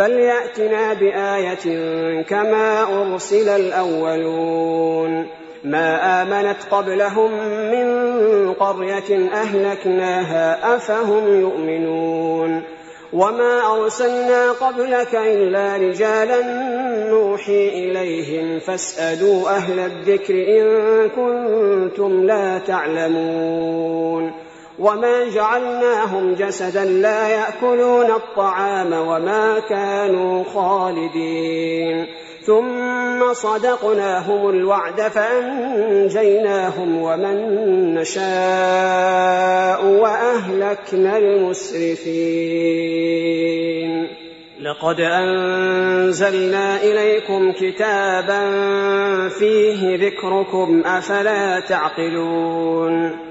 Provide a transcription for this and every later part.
فليأتنا بآية كما أرسل الأولون. ما آمنت قبلهم من قرية أهلكناها أفهم يؤمنون. وما أرسلنا قبلك إلا رجالا نوحي إليهم فاسألوا أهل الذكر إن كنتم لا تعلمون. وما جعلناهم جسدا لا ياكلون الطعام وما كانوا خالدين ثم صدقناهم الوعد فانجيناهم ومن نشاء واهلكنا المسرفين لقد انزلنا اليكم كتابا فيه ذكركم افلا تعقلون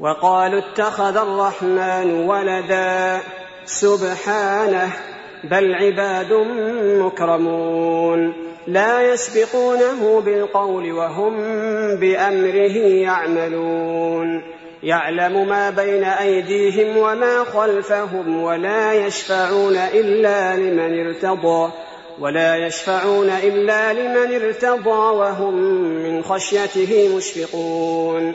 وقالوا اتخذ الرحمن ولدا سبحانه بل عباد مكرمون. لا يسبقونه بالقول وهم بأمره يعملون. يعلم ما بين أيديهم وما خلفهم ولا يشفعون إلا لمن ارتضى ولا يشفعون إلا لمن ارتضى وهم من خشيته مشفقون.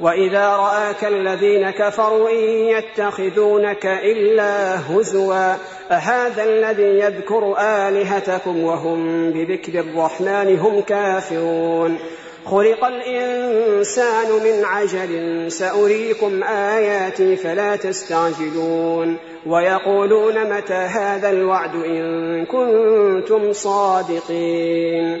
وإذا رآك الذين كفروا إن يتخذونك إلا هزوا أهذا الذي يذكر آلهتكم وهم بذكر الرحمن هم كافرون؟ خلق الإنسان من عجل سأريكم آياتي فلا تستعجلون. ويقولون متى هذا الوعد إن كنتم صادقين؟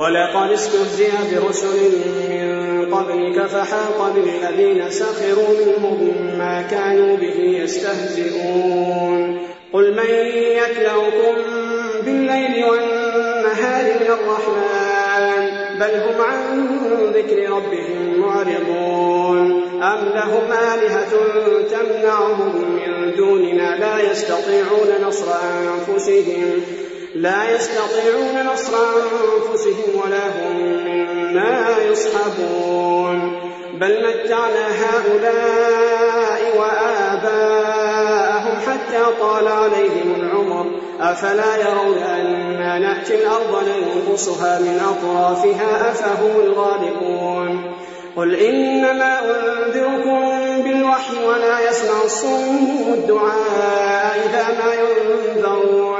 ولقد استهزئ برسل من قبلك فحاق بالذين سخروا منهم ما كانوا به يستهزئون. قل من يكلؤكم بالليل والنهار من الرحمن؟ بل هم عن ذكر ربهم معرضون. أم لهم آلهة تمنعهم من دوننا لا يستطيعون نصر أنفسهم لا يستطيعون نصر أنفسهم ولا هم منا يصحبون. بل متعنا هؤلاء وآباءهم حتى طال عليهم العمر. أفلا يرون أنا نأتي الأرض ننقصها من أطرافها أفهم الغالبون. قل إنما أنذركم بالوحي ولا يسمع الصم الدعاء إذا ما ينذرون.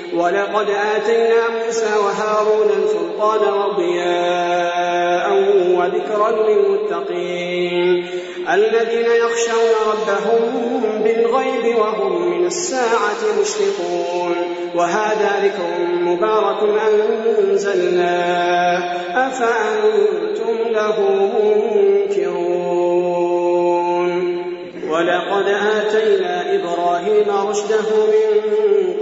ولقد آتينا موسى وهارون الفرقان وضياء وذكرا للمتقين. الذين يخشون ربهم بالغيب وهم من الساعة مشفقون. وهذا ذكر مبارك أنزلناه. أفأنتم له منكرون. ولقد آتينا إبراهيم رشده من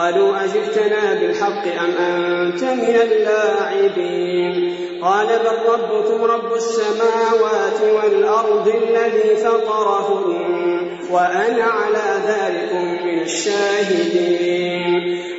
قالوا أجئتنا بالحق أم أنت من اللاعبين؟ قال بل ربكم رب السماوات والأرض الذي فطرهن وأنا على ذلك من الشاهدين.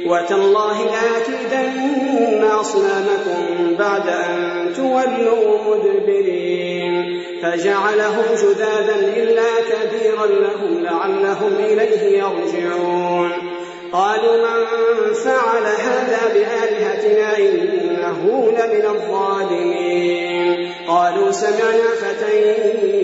وتالله لأكيدن أصنامكم بعد أن تولوا مدبرين. فجعلهم جذاذا إلا كبيرا لهم لعلهم إليه يرجعون. قالوا من فعل هذا بآلهتنا إنه لمن الظالمين. قالوا سمعنا فتى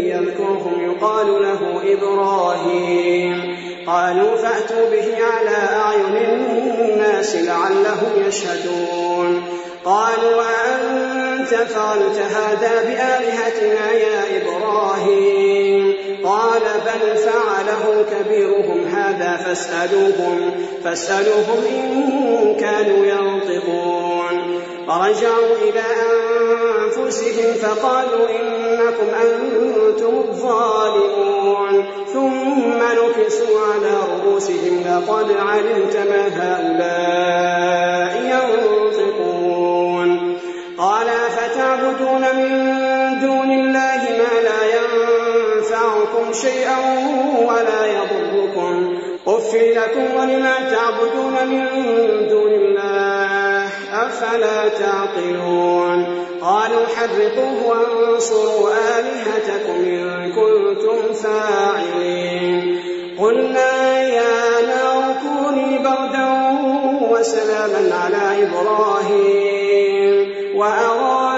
يذكرهم يقال له إبراهيم. قالوا فأتوا به على أعين الناس لعلهم يشهدون. قالوا أأنت فعلت هذا بآلهتنا يا إبراهيم؟ قال بل فعله كبيرهم هذا فاسألوهم فاسألوهم إن كانوا فرجعوا إلى أنفسهم فقالوا إنكم أنتم الظالمون. ثم نكسوا على رؤوسهم لقد علمت ما هؤلاء ينطقون. قال فتعبدون من دون الله ما لا ينفعكم شيئا ولا يضركم. أف لكم ولما تعبدون من دون الله أفلا تعقلون. قالوا حرقوه وانصروا آلهتكم إن كنتم فاعلين. قلنا يا نار كوني بردا وسلاما على إبراهيم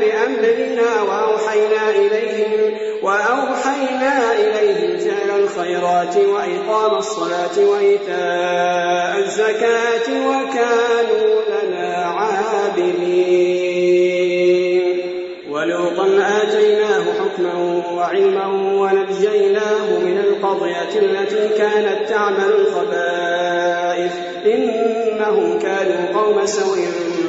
بأمرنا وأوحينا إليهم وأوحينا إليهم فعل الخيرات وإقام الصلاة وإيتاء الزكاة وكانوا لنا عابدين. ولوطا آتيناه حكما وعلما ونجيناه من القضية التي كانت تعمل الخبائث إنهم كانوا قوم سوء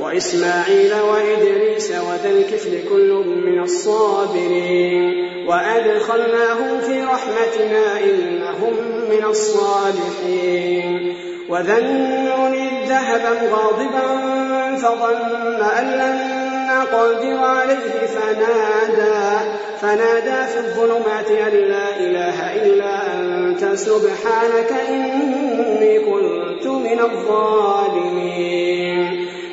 وإسماعيل وإدريس وذا الكفل كل من الصابرين وأدخلناهم في رحمتنا إنهم من الصالحين وذا النون إذ ذهب غاضبا فظن أن لن نقدر عليه فنادى فنادى في الظلمات أن لا إله إلا أنت سبحانك إني كنت من الظالمين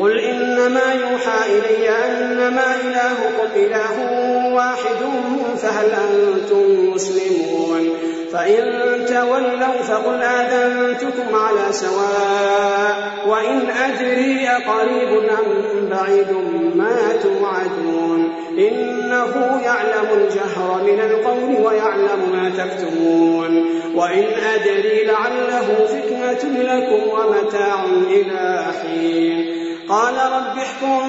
قل إنما يوحى إلي أنما إلهكم إله واحد فهل أنتم مسلمون؟ فإن تولوا فقل آذنتكم على سواء وإن أدري أقريب أم بعيد ما توعدون. إنه يعلم الجهر من القول ويعلم ما تكتمون. وإن أدري لعله فتنة لكم ومتاع إلى حين. قال رب احكم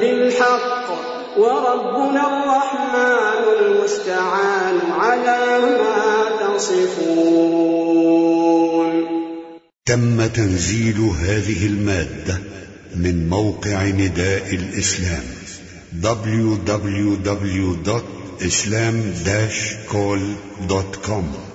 بالحق وربنا الرحمن المستعان على ما تصفون. تم تنزيل هذه المادة من موقع نداء الإسلام www.islam-call.com